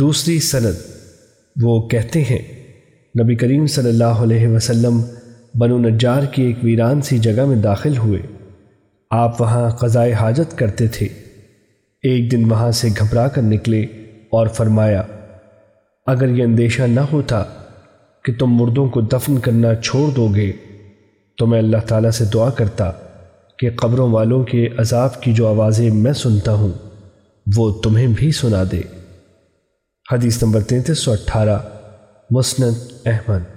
دوسری سند وہ کہتے ہیں، نبی کریم صلی اللہ علیہ وسلم بنو نجار کی ایک ویران سی جگہ میں داخل ہوئے۔ آپ وہاں قضائے حاجت کرتے تھے۔ ایک دن وہاں سے گھبرا کر نکلے اور فرمایا، اگر یہ اندیشہ نہ ہوتا کہ تم مردوں کو دفن کرنا چھوڑ دو گے، تو میں اللہ تعالیٰ سے دعا کرتا کہ قبروں والوں کے عذاب کی جو آوازیں میں سنتا ہوں، وہ تمہیں بھی سنا دے۔ حدیث نمبر تینتیس سو اٹھارہ مسند احمد۔